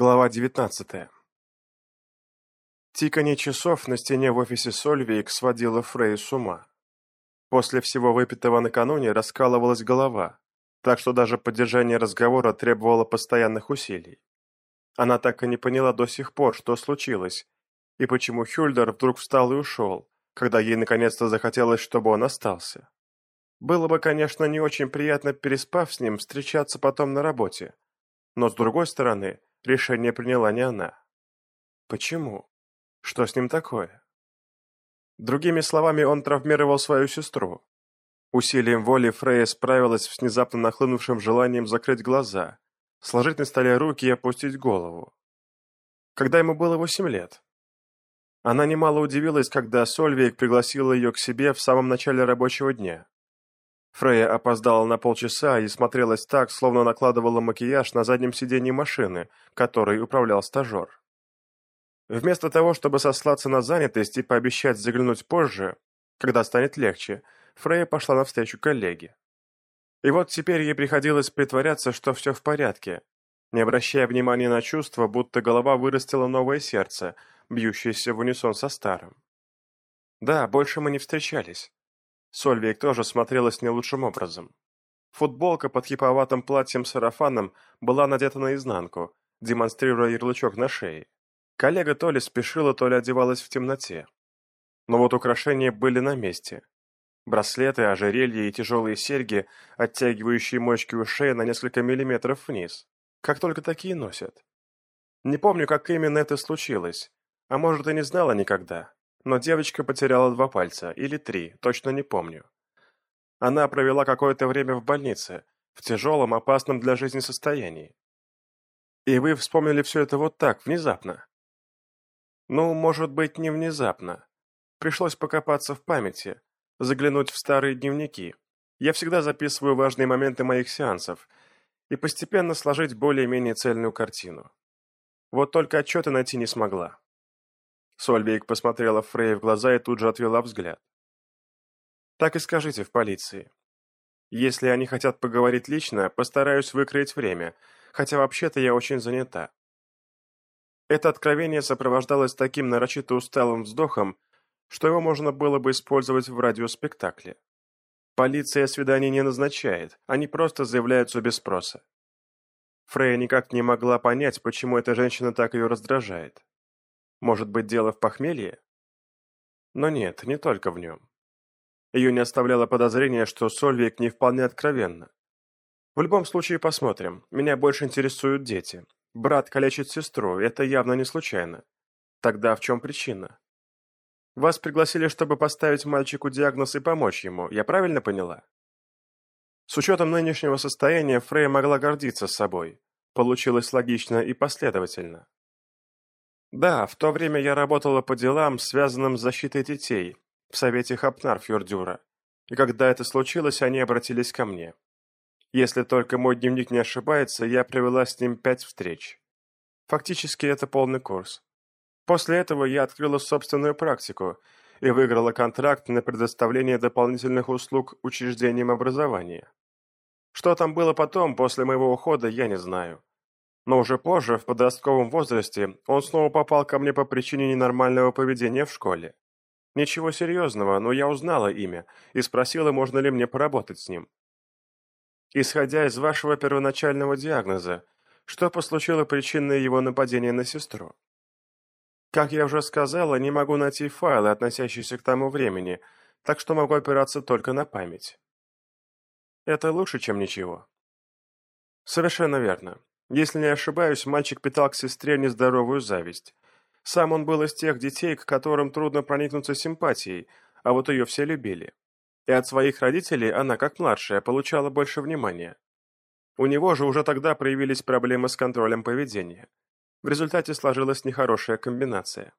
Глава 19. Тиканье часов на стене в офисе Сольвейк сводило Фрей с ума. После всего выпитого накануне раскалывалась голова, так что даже поддержание разговора требовало постоянных усилий. Она так и не поняла до сих пор, что случилось, и почему Хюльдер вдруг встал и ушел, когда ей наконец-то захотелось, чтобы он остался. Было бы, конечно, не очень приятно, переспав с ним, встречаться потом на работе, но, с другой стороны, решение приняла не она. Почему? Что с ним такое? Другими словами, он травмировал свою сестру. Усилием воли Фрея справилась с внезапно нахлынувшим желанием закрыть глаза, сложить на столе руки и опустить голову. Когда ему было восемь лет. Она немало удивилась, когда Сольвейк пригласила ее к себе в самом начале рабочего дня. Фрея опоздала на полчаса и смотрелась так, словно накладывала макияж на заднем сиденье машины, которой управлял стажер. Вместо того, чтобы сослаться на занятость и пообещать заглянуть позже, когда станет легче, Фрея пошла навстречу коллеге. И вот теперь ей приходилось притворяться, что все в порядке, не обращая внимания на чувство, будто голова вырастила новое сердце, бьющееся в унисон со старым. Да, больше мы не встречались. Сольвейк тоже смотрелась не лучшим образом. Футболка под хиповатым платьем-сарафаном была надета наизнанку, демонстрируя ярлычок на шее. Коллега то ли спешила, то ли одевалась в темноте. Но вот украшения были на месте. Браслеты, ожерелья и тяжелые серьги, оттягивающие мочки ушей на несколько миллиметров вниз. Как только такие носят. Не помню, как именно это случилось. А может, и не знала никогда но девочка потеряла два пальца, или три, точно не помню. Она провела какое-то время в больнице, в тяжелом, опасном для жизни состоянии. И вы вспомнили все это вот так, внезапно? Ну, может быть, не внезапно. Пришлось покопаться в памяти, заглянуть в старые дневники. Я всегда записываю важные моменты моих сеансов и постепенно сложить более-менее цельную картину. Вот только отчеты найти не смогла. Сольвейк посмотрела Фрей в глаза и тут же отвела взгляд. «Так и скажите в полиции. Если они хотят поговорить лично, постараюсь выкроить время, хотя вообще-то я очень занята». Это откровение сопровождалось таким нарочито усталым вздохом, что его можно было бы использовать в радиоспектакле. Полиция свиданий не назначает, они просто заявляются без спроса. Фрея никак не могла понять, почему эта женщина так ее раздражает. Может быть, дело в похмелье? Но нет, не только в нем. Ее не оставляло подозрение, что Сольвик не вполне откровенна. В любом случае посмотрим. Меня больше интересуют дети. Брат калечит сестру, это явно не случайно. Тогда в чем причина? Вас пригласили, чтобы поставить мальчику диагноз и помочь ему, я правильно поняла? С учетом нынешнего состояния Фрей могла гордиться собой. Получилось логично и последовательно. Да, в то время я работала по делам, связанным с защитой детей, в совете Хапнар-Фюрдюра. И когда это случилось, они обратились ко мне. Если только мой дневник не ошибается, я провела с ним пять встреч. Фактически это полный курс. После этого я открыла собственную практику и выиграла контракт на предоставление дополнительных услуг учреждениям образования. Что там было потом, после моего ухода, я не знаю. Но уже позже, в подростковом возрасте, он снова попал ко мне по причине ненормального поведения в школе. Ничего серьезного, но я узнала имя и спросила, можно ли мне поработать с ним. Исходя из вашего первоначального диагноза, что послужило причиной его нападения на сестру? Как я уже сказала, не могу найти файлы, относящиеся к тому времени, так что могу опираться только на память. Это лучше, чем ничего. Совершенно верно. Если не ошибаюсь, мальчик питал к сестре нездоровую зависть. Сам он был из тех детей, к которым трудно проникнуться симпатией, а вот ее все любили. И от своих родителей она, как младшая, получала больше внимания. У него же уже тогда проявились проблемы с контролем поведения. В результате сложилась нехорошая комбинация.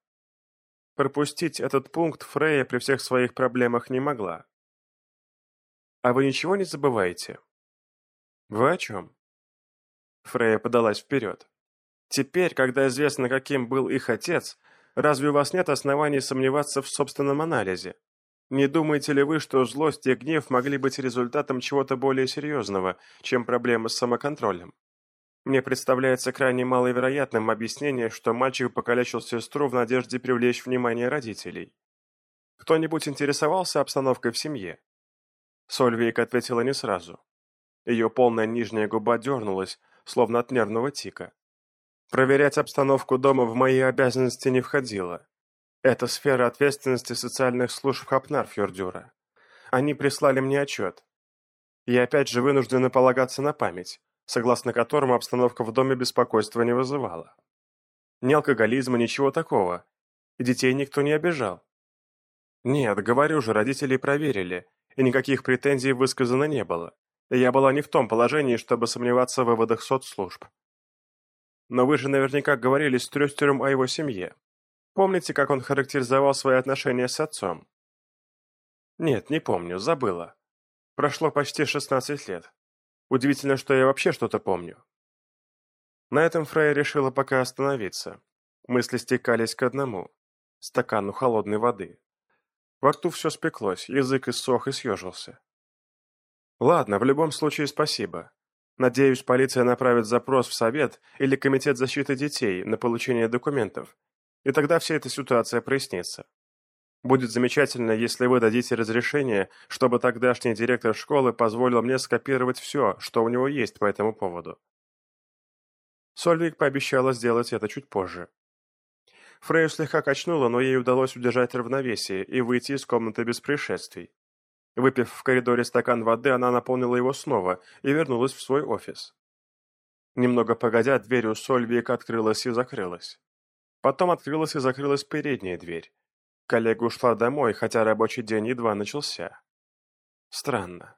Пропустить этот пункт Фрея при всех своих проблемах не могла. А вы ничего не забываете? Вы о чем? Фрея подалась вперед. «Теперь, когда известно, каким был их отец, разве у вас нет оснований сомневаться в собственном анализе? Не думаете ли вы, что злость и гнев могли быть результатом чего-то более серьезного, чем проблемы с самоконтролем? Мне представляется крайне маловероятным объяснение, что мальчик покалечил сестру в надежде привлечь внимание родителей. Кто-нибудь интересовался обстановкой в семье? Сольвейк ответила не сразу. Ее полная нижняя губа дернулась, словно от нервного тика. Проверять обстановку дома в мои обязанности не входило. Это сфера ответственности социальных служб Хапнарфьордюра. Они прислали мне отчет. Я опять же вынуждена полагаться на память, согласно которому обстановка в доме беспокойства не вызывала. Ни алкоголизма, ничего такого. Детей никто не обижал. Нет, говорю же, родители проверили, и никаких претензий высказано не было. Я была не в том положении, чтобы сомневаться в выводах соцслужб. Но вы же наверняка говорили с Трёстером о его семье. Помните, как он характеризовал свои отношения с отцом? Нет, не помню, забыла. Прошло почти 16 лет. Удивительно, что я вообще что-то помню. На этом Фрейя решила пока остановиться. Мысли стекались к одному – стакану холодной воды. Во рту все спеклось, язык иссох и съежился. Ладно, в любом случае спасибо. Надеюсь, полиция направит запрос в Совет или Комитет защиты детей на получение документов, и тогда вся эта ситуация прояснится. Будет замечательно, если вы дадите разрешение, чтобы тогдашний директор школы позволил мне скопировать все, что у него есть по этому поводу. Сольвик пообещала сделать это чуть позже. Фрейю слегка качнула, но ей удалось удержать равновесие и выйти из комнаты без происшествий. Выпив в коридоре стакан воды, она наполнила его снова и вернулась в свой офис. Немного погодя, дверь у Сольвика открылась и закрылась. Потом открылась и закрылась передняя дверь. Коллега ушла домой, хотя рабочий день едва начался. Странно.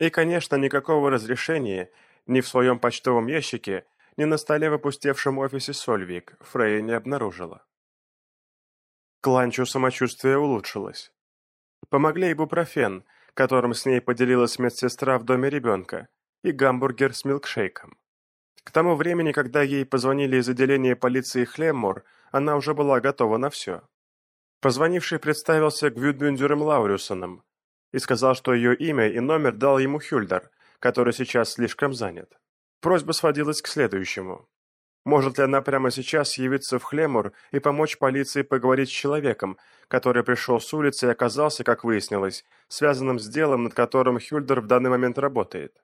И, конечно, никакого разрешения ни в своем почтовом ящике, ни на столе в опустевшем офисе Сольвик Фрейя не обнаружила. Кланчу самочувствие улучшилось. Помогли ибупрофен, которым с ней поделилась медсестра в доме ребенка, и гамбургер с милкшейком. К тому времени, когда ей позвонили из отделения полиции Хлеммор, она уже была готова на все. Позвонивший представился Гвюдмюндером Лаурюсоном и сказал, что ее имя и номер дал ему Хюльдер, который сейчас слишком занят. Просьба сводилась к следующему. Может ли она прямо сейчас явиться в Хлемур и помочь полиции поговорить с человеком, который пришел с улицы и оказался, как выяснилось, связанным с делом, над которым Хюльдер в данный момент работает?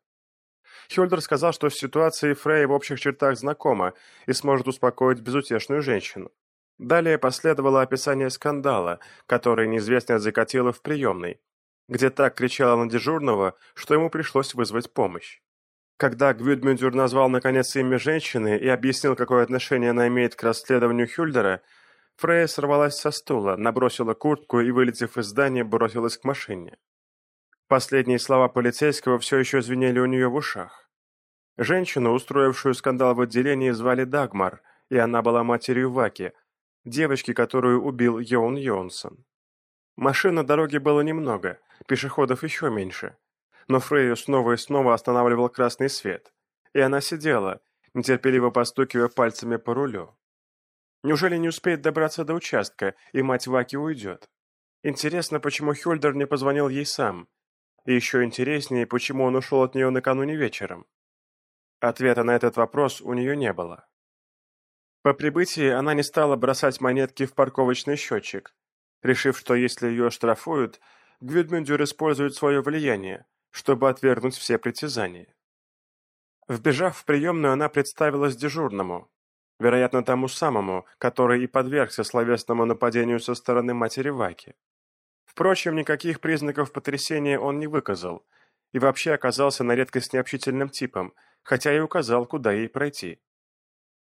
Хюльдер сказал, что с ситуацией Фрей в общих чертах знакома и сможет успокоить безутешную женщину. Далее последовало описание скандала, который неизвестная закатила в приемной, где так кричала на дежурного, что ему пришлось вызвать помощь. Когда Гвюдмюндюр назвал наконец имя женщины и объяснил, какое отношение она имеет к расследованию Хюльдера, Фрея сорвалась со стула, набросила куртку и, вылетев из здания, бросилась к машине. Последние слова полицейского все еще звенели у нее в ушах. Женщину, устроившую скандал в отделении, звали Дагмар, и она была матерью Ваки, девочки, которую убил Йоун Йонсон. Машин на дороге было немного, пешеходов еще меньше – но Фрейю снова и снова останавливал красный свет, и она сидела, нетерпеливо постукивая пальцами по рулю. Неужели не успеет добраться до участка, и мать Ваки уйдет? Интересно, почему Хюльдер не позвонил ей сам? И еще интереснее, почему он ушел от нее накануне вечером? Ответа на этот вопрос у нее не было. По прибытии она не стала бросать монетки в парковочный счетчик, решив, что если ее штрафуют, Гвюдмюндюр использует свое влияние, чтобы отвергнуть все притязания. Вбежав в приемную, она представилась дежурному, вероятно, тому самому, который и подвергся словесному нападению со стороны матери Ваки. Впрочем, никаких признаков потрясения он не выказал и вообще оказался на редкость необщительным типом, хотя и указал, куда ей пройти.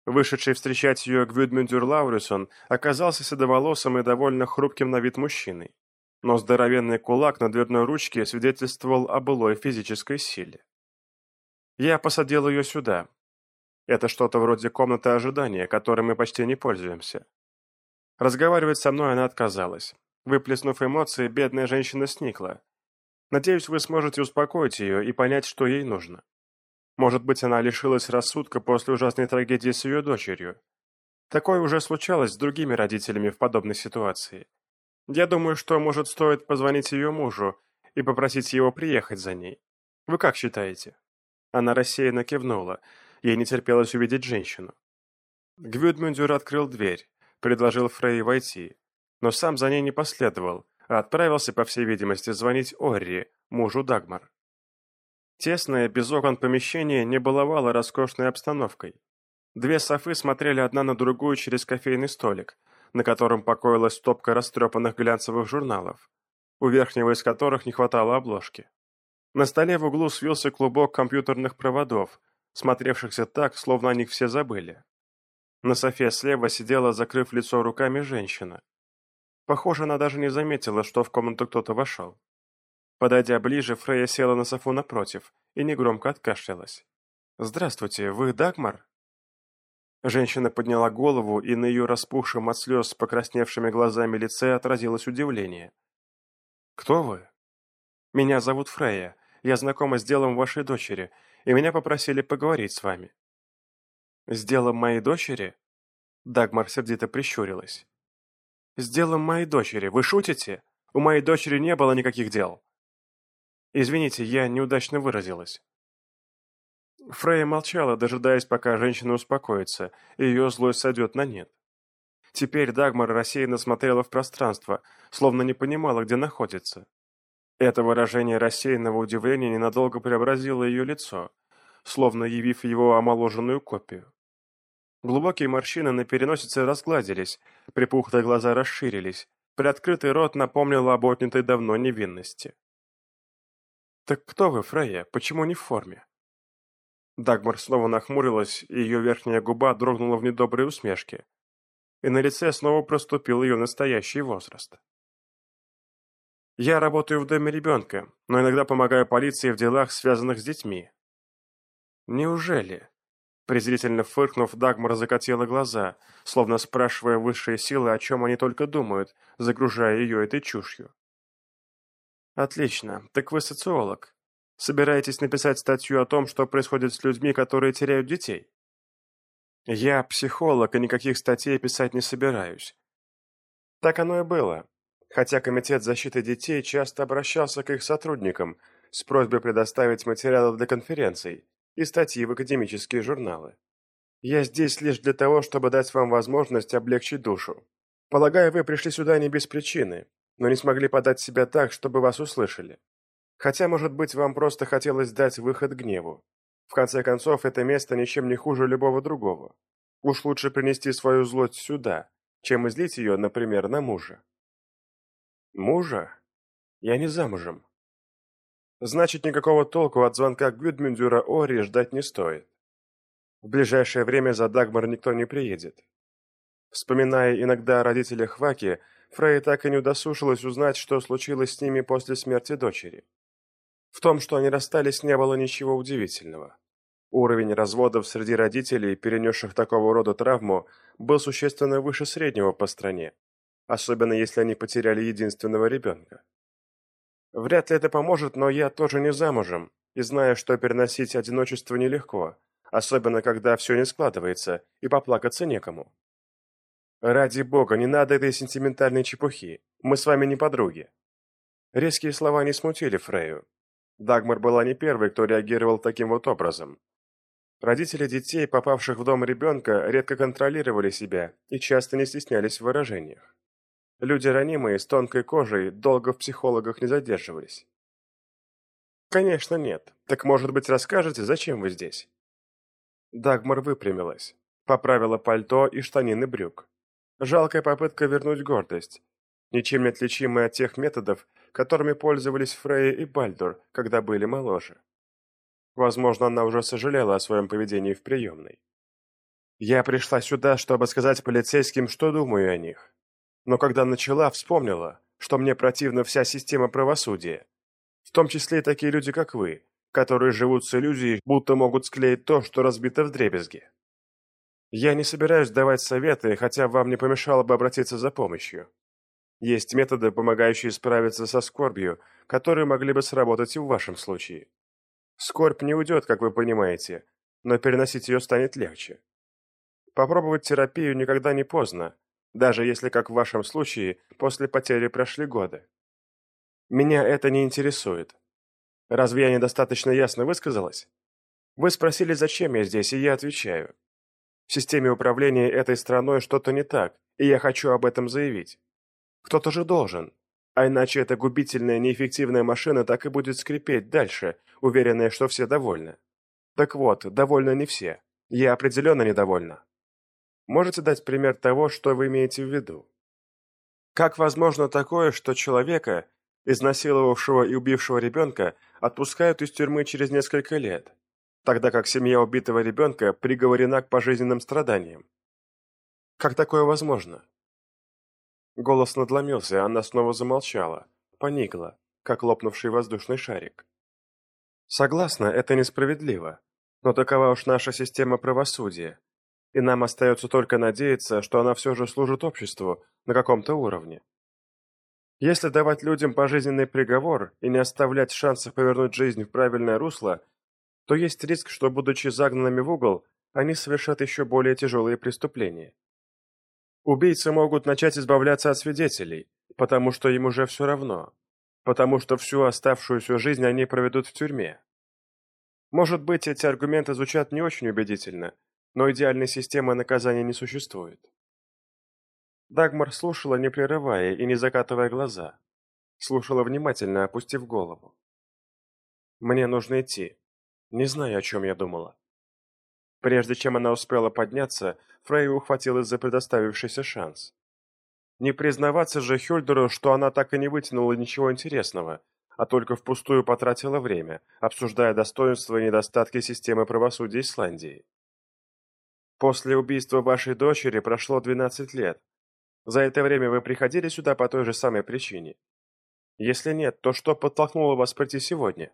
Вышедший встречать ее Гвюдмюндюр Лаурисон оказался седоволосым и довольно хрупким на вид мужчиной но здоровенный кулак на дверной ручке свидетельствовал о былой физической силе. Я посадил ее сюда. Это что-то вроде комнаты ожидания, которой мы почти не пользуемся. Разговаривать со мной она отказалась. Выплеснув эмоции, бедная женщина сникла. Надеюсь, вы сможете успокоить ее и понять, что ей нужно. Может быть, она лишилась рассудка после ужасной трагедии с ее дочерью. Такое уже случалось с другими родителями в подобной ситуации. Я думаю, что, может, стоит позвонить ее мужу и попросить его приехать за ней. Вы как считаете?» Она рассеянно кивнула. Ей не терпелось увидеть женщину. Гвюдмюндюр открыл дверь, предложил Фрей войти, но сам за ней не последовал, а отправился, по всей видимости, звонить Орри, мужу Дагмар. Тесное, без окон помещение не баловало роскошной обстановкой. Две софы смотрели одна на другую через кофейный столик, на котором покоилась стопка растрепанных глянцевых журналов, у верхнего из которых не хватало обложки. На столе в углу свился клубок компьютерных проводов, смотревшихся так, словно о них все забыли. На софе слева сидела, закрыв лицо руками, женщина. Похоже, она даже не заметила, что в комнату кто-то вошел. Подойдя ближе, Фрея села на софу напротив и негромко откашлялась. «Здравствуйте, вы Дагмар?» Женщина подняла голову, и на ее распухшем от слез покрасневшими глазами лице отразилось удивление. «Кто вы?» «Меня зовут Фрея. Я знакома с делом вашей дочери, и меня попросили поговорить с вами». «С делом моей дочери?» Дагмар сердито прищурилась. «С делом моей дочери. Вы шутите? У моей дочери не было никаких дел». «Извините, я неудачно выразилась». Фрея молчала, дожидаясь, пока женщина успокоится, и ее злость сойдет на нет. Теперь Дагмар рассеянно смотрела в пространство, словно не понимала, где находится. Это выражение рассеянного удивления ненадолго преобразило ее лицо, словно явив его омоложенную копию. Глубокие морщины на переносице разгладились, припухлые глаза расширились, приоткрытый рот напомнил об отнятой давно невинности. «Так кто вы, Фрейя? Почему не в форме?» Дагмар снова нахмурилась, и ее верхняя губа дрогнула в недоброй усмешке. И на лице снова проступил ее настоящий возраст. «Я работаю в доме ребенка, но иногда помогаю полиции в делах, связанных с детьми». «Неужели?» Презрительно фыркнув, Дагмар закатила глаза, словно спрашивая высшие силы, о чем они только думают, загружая ее этой чушью. «Отлично. Так вы социолог. Собираетесь написать статью о том, что происходит с людьми, которые теряют детей?» «Я психолог, и никаких статей писать не собираюсь». Так оно и было. Хотя Комитет защиты детей часто обращался к их сотрудникам с просьбой предоставить материалы для конференций, и статьи в академические журналы. Я здесь лишь для того, чтобы дать вам возможность облегчить душу. Полагаю, вы пришли сюда не без причины, но не смогли подать себя так, чтобы вас услышали. Хотя, может быть, вам просто хотелось дать выход гневу. В конце концов, это место ничем не хуже любого другого. Уж лучше принести свою злость сюда, чем излить ее, например, на мужа. Мужа? Я не замужем. Значит, никакого толку от звонка Гюдмюндюра Ори ждать не стоит. В ближайшее время за Дагмар никто не приедет. Вспоминая иногда о родителях Ваки, Фрей так и не удосушилась узнать, что случилось с ними после смерти дочери. В том, что они расстались, не было ничего удивительного. Уровень разводов среди родителей, перенесших такого рода травму, был существенно выше среднего по стране, особенно если они потеряли единственного ребенка. Вряд ли это поможет, но я тоже не замужем, и знаю, что переносить одиночество нелегко, особенно когда все не складывается, и поплакаться некому. Ради бога, не надо этой сентиментальной чепухи, мы с вами не подруги. Резкие слова не смутили Фрею. Дагмар была не первой, кто реагировал таким вот образом. Родители детей, попавших в дом ребенка, редко контролировали себя и часто не стеснялись в выражениях. Люди ранимые, с тонкой кожей, долго в психологах не задерживались. Конечно, нет. Так, может быть, расскажете, зачем вы здесь? Дагмар выпрямилась, поправила пальто и штанины брюк. Жалкая попытка вернуть гордость, ничем не отличимая от тех методов, которыми пользовались Фрейя и Бальдур, когда были моложе. Возможно, она уже сожалела о своем поведении в приемной. Я пришла сюда, чтобы сказать полицейским, что думаю о них. Но когда начала, вспомнила, что мне противна вся система правосудия. В том числе и такие люди, как вы, которые живут с иллюзией, будто могут склеить то, что разбито в дребезги. Я не собираюсь давать советы, хотя вам не помешало бы обратиться за помощью. Есть методы, помогающие справиться со скорбью, которые могли бы сработать и в вашем случае. Скорбь не уйдет, как вы понимаете, но переносить ее станет легче. Попробовать терапию никогда не поздно, даже если, как в вашем случае, после потери прошли годы. Меня это не интересует. Разве я недостаточно ясно высказалась? Вы спросили, зачем я здесь, и я отвечаю. В системе управления этой страной что-то не так, и я хочу об этом заявить. Кто-то же должен. А иначе эта губительная, неэффективная машина так и будет скрипеть дальше, уверенная, что все довольны. Так вот, довольны не все. Я определенно недовольна. Можете дать пример того, что вы имеете в виду? Как возможно такое, что человека, изнасиловавшего и убившего ребенка, отпускают из тюрьмы через несколько лет, тогда как семья убитого ребенка приговорена к пожизненным страданиям? Как такое возможно? Голос надломился, она снова замолчала, поникла, как лопнувший воздушный шарик. Согласна, это несправедливо, но такова уж наша система правосудия, и нам остается только надеяться, что она все же служит обществу на каком-то уровне. Если давать людям пожизненный приговор и не оставлять шансов повернуть жизнь в правильное русло, то есть риск, что, будучи загнанными в угол, они совершат еще более тяжелые преступления. Убийцы могут начать избавляться от свидетелей, потому что им уже все равно, потому что всю оставшуюся жизнь они проведут в тюрьме. Может быть, эти аргументы звучат не очень убедительно, но идеальной системы наказания не существует. Дагмар слушала, не прерывая и не закатывая глаза. Слушала внимательно, опустив голову. «Мне нужно идти. Не знаю, о чем я думала». Прежде чем она успела подняться, Фрей ухватилась за предоставившийся шанс. Не признаваться же Хюльдеру, что она так и не вытянула ничего интересного, а только впустую потратила время, обсуждая достоинства и недостатки системы правосудия Исландии. После убийства вашей дочери прошло 12 лет. За это время вы приходили сюда по той же самой причине? Если нет, то что подтолкнуло вас прийти сегодня?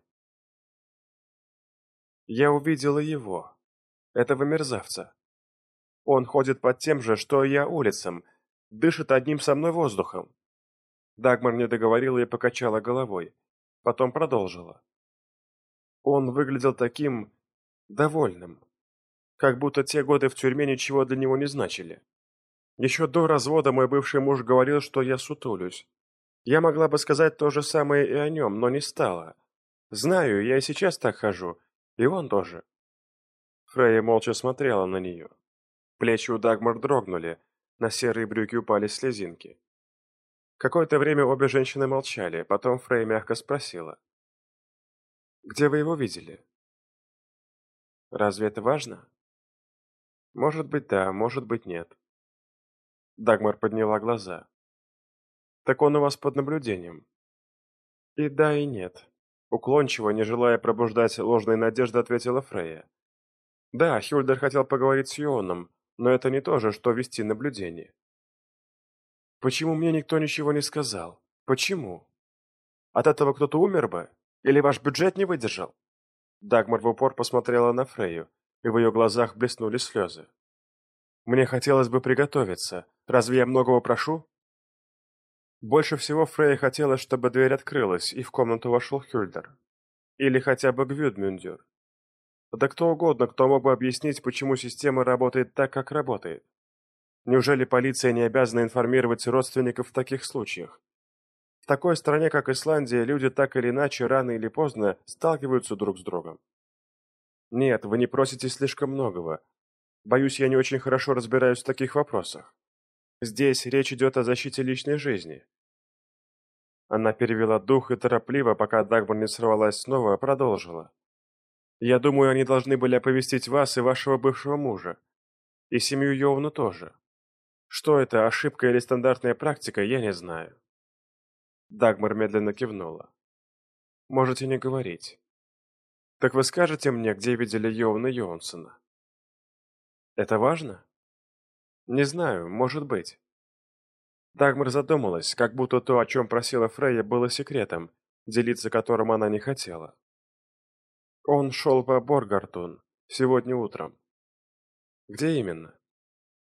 Я увидела его, этого мерзавца. Он ходит под тем же, что и я улицам, дышит одним со мной воздухом. Дагмар не договорила и покачала головой, потом продолжила. Он выглядел таким... довольным. Как будто те годы в тюрьме ничего для него не значили. Еще до развода мой бывший муж говорил, что я сутулюсь. Я могла бы сказать то же самое и о нем, но не стала. Знаю, я и сейчас так хожу, и он тоже. Фрейя молча смотрела на нее. Плечи у Дагмар дрогнули, на серые брюки упали слезинки. Какое-то время обе женщины молчали, потом Фрей мягко спросила. «Где вы его видели?» «Разве это важно?» «Может быть, да, может быть, нет». Дагмар подняла глаза. «Так он у вас под наблюдением?» «И да, и нет», — уклончиво, не желая пробуждать ложной надежды, ответила Фрейя. Да, Хюльдер хотел поговорить с Йоном, но это не то же, что вести наблюдение. Почему мне никто ничего не сказал? Почему? От этого кто-то умер бы? Или ваш бюджет не выдержал? Дагмар в упор посмотрела на Фрейю, и в ее глазах блеснули слезы. Мне хотелось бы приготовиться. Разве я многого прошу? Больше всего Фрейя хотела, чтобы дверь открылась, и в комнату вошел Хюльдер. Или хотя бы Гвюдмюндюр. Да кто угодно, кто мог бы объяснить, почему система работает так, как работает. Неужели полиция не обязана информировать родственников в таких случаях? В такой стране, как Исландия, люди так или иначе, рано или поздно, сталкиваются друг с другом. Нет, вы не просите слишком многого. Боюсь, я не очень хорошо разбираюсь в таких вопросах. Здесь речь идет о защите личной жизни. Она перевела дух и торопливо, пока Дагмар не сорвалась снова, продолжила. Я думаю, они должны были оповестить вас и вашего бывшего мужа. И семью Йовну тоже. Что это, ошибка или стандартная практика, я не знаю. Дагмар медленно кивнула. Можете не говорить. Так вы скажете мне, где видели Йовна Йонсона? Это важно? Не знаю, может быть. Дагмар задумалась, как будто то, о чем просила Фрейя, было секретом, делиться которым она не хотела. Он шел по Боргартун сегодня утром. Где именно?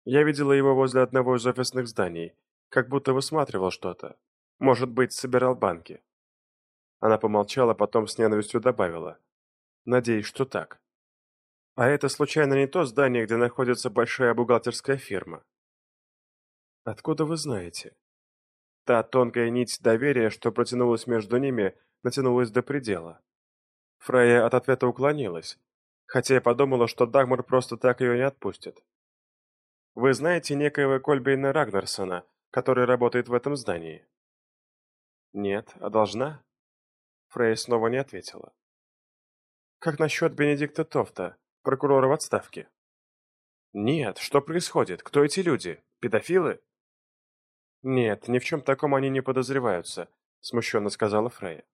Я видела его возле одного из офисных зданий, как будто высматривал что-то. Может быть, собирал банки. Она помолчала, потом с ненавистью добавила. Надеюсь, что так. А это случайно не то здание, где находится большая бухгалтерская фирма? Откуда вы знаете? Та тонкая нить доверия, что протянулась между ними, натянулась до предела. Фрейя от ответа уклонилась. Хотя я подумала, что Дагмар просто так ее не отпустит. Вы знаете некоего Кольбейна Рагнарсона, который работает в этом здании? Нет, а должна? Фрей снова не ответила. Как насчет Бенедикта Тофта, прокурора в отставке? Нет, что происходит? Кто эти люди? Педофилы? Нет, ни в чем таком они не подозреваются, смущенно сказала Фрея.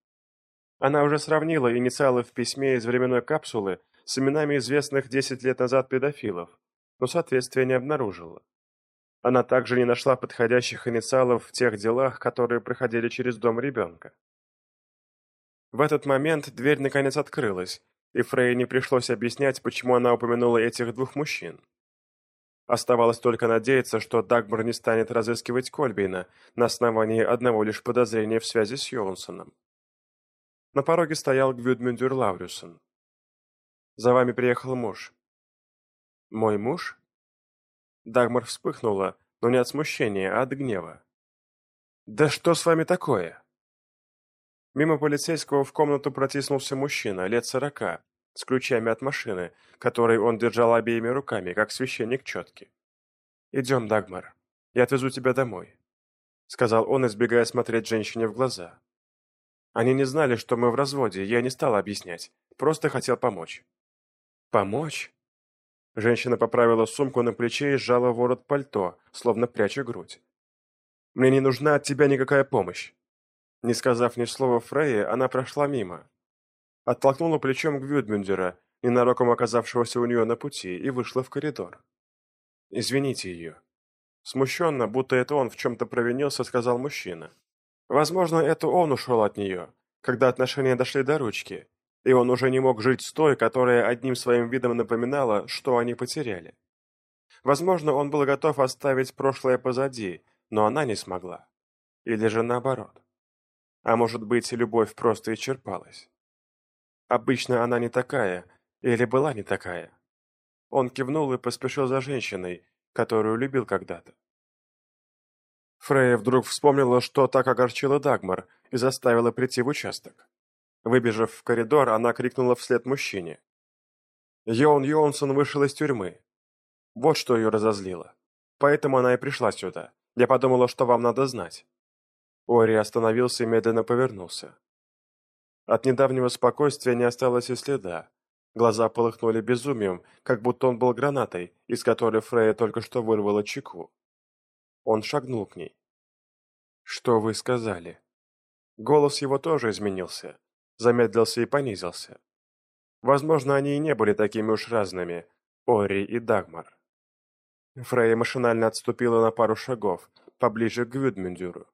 Она уже сравнила инициалы в письме из временной капсулы с именами известных 10 лет назад педофилов, но соответствия не обнаружила. Она также не нашла подходящих инициалов в тех делах, которые проходили через дом ребенка. В этот момент дверь наконец открылась, и Фрей не пришлось объяснять, почему она упомянула этих двух мужчин. Оставалось только надеяться, что Дагмар не станет разыскивать Кольбейна на основании одного лишь подозрения в связи с Йонсоном. На пороге стоял Гвюдмюндюр Лаурюсон. «За вами приехал муж». «Мой муж?» Дагмар вспыхнула, но не от смущения, а от гнева. «Да что с вами такое?» Мимо полицейского в комнату протиснулся мужчина, лет сорока, с ключами от машины, который он держал обеими руками, как священник четки. «Идем, Дагмар, я отвезу тебя домой», — сказал он, избегая смотреть женщине в глаза. Они не знали, что мы в разводе, я не стал объяснять, просто хотел помочь. «Помочь?» Женщина поправила сумку на плече и сжала ворот пальто, словно пряча грудь. «Мне не нужна от тебя никакая помощь». Не сказав ни слова Фрейе, она прошла мимо. Оттолкнула плечом Гвюдмюндера, ненароком оказавшегося у нее на пути, и вышла в коридор. «Извините ее». Смущенно, будто это он в чем-то провинился, сказал мужчина. Возможно, это он ушел от нее, когда отношения дошли до ручки, и он уже не мог жить с той, которая одним своим видом напоминала, что они потеряли. Возможно, он был готов оставить прошлое позади, но она не смогла. Или же наоборот. А может быть, любовь просто исчерпалась. Обычно она не такая, или была не такая. Он кивнул и поспешил за женщиной, которую любил когда-то. Фрея вдруг вспомнила, что так огорчила Дагмар и заставила прийти в участок. Выбежав в коридор, она крикнула вслед мужчине. Йон Йонсон вышел из тюрьмы. Вот что ее разозлило. Поэтому она и пришла сюда. Я подумала, что вам надо знать. Ори остановился и медленно повернулся. От недавнего спокойствия не осталось и следа. Глаза полыхнули безумием, как будто он был гранатой, из которой Фрея только что вырвала чеку. Он шагнул к ней. «Что вы сказали?» Голос его тоже изменился замедлился и понизился. Возможно, они и не были такими уж разными, Ори и Дагмар. Фрейя машинально отступила на пару шагов, поближе к Гвюдмюндюру.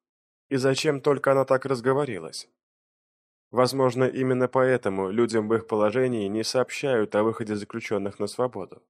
И зачем только она так разговорилась? Возможно, именно поэтому людям в их положении не сообщают о выходе заключенных на свободу.